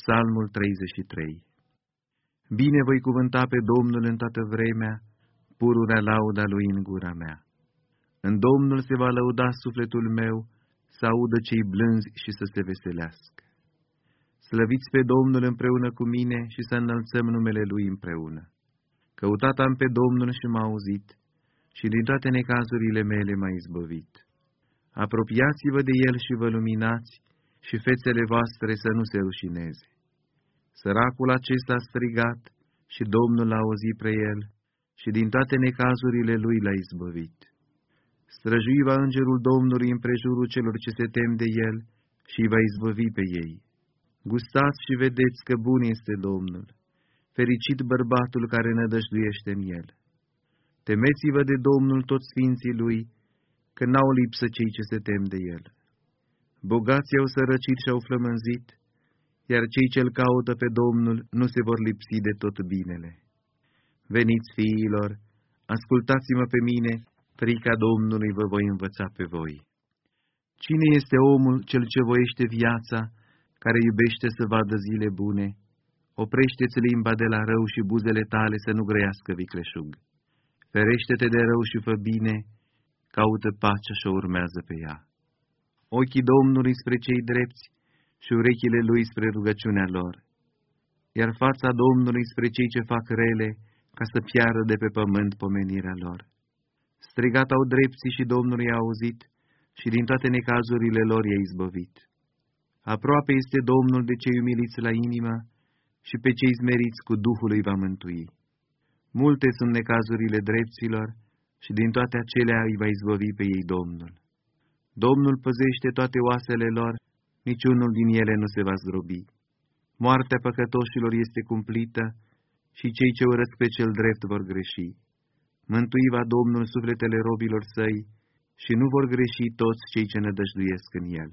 Psalmul 33 Bine voi cuvânta pe Domnul în toată vremea, pururea lauda lui în gura mea. În Domnul se va lăuda sufletul meu, să audă cei blânzi și să se veselească. Slăviți pe Domnul împreună cu mine și să înălțăm numele Lui împreună. Căutat am pe Domnul și m-a auzit, și din toate necazurile mele m-a izbăvit. Apropiați-vă de El și vă luminați, și fețele voastre să nu se rușineze. Săracul acesta a strigat și Domnul l-a auzit pre el și din toate necazurile lui l-a izbăvit. Străjuiva îngerul Domnului în prejurul celor ce se tem de el și îi va izbăvi pe ei. Gustați și vedeți că bun este Domnul, fericit bărbatul care nădăjduiește în el. Temeți-vă de Domnul toți sfinții lui, că n-au lipsă cei ce se tem de el. Bogații au sărăcit și au flămânzit, iar cei ce-L caută pe Domnul nu se vor lipsi de tot binele. Veniți, fiilor, ascultați-mă pe mine, frica Domnului vă voi învăța pe voi. Cine este omul cel ce voiește viața, care iubește să vadă zile bune? Oprește-ți limba de la rău și buzele tale să nu grăiască vicleșug. Ferește-te de rău și fă bine, caută pacea și o urmează pe ea. Ochii Domnului spre cei drepți și urechile lui spre rugăciunea lor, iar fața Domnului spre cei ce fac rele, ca să piară de pe pământ pomenirea lor. Strigat au drepții și Domnul i-a auzit și din toate necazurile lor i-a izbăvit. Aproape este Domnul de cei umiliți la inimă și pe cei smeriți cu Duhul îi va mântui. Multe sunt necazurile drepților și din toate acelea îi va izbăvi pe ei Domnul. Domnul păzește toate oasele lor niciunul din ele nu se va zdrobi. Moartea păcătoșilor este cumplită și cei ce urăsc pe cel drept vor greși. Mântuiva Domnul sufletele robilor săi și nu vor greși toți cei ce nădăjduiesc în el.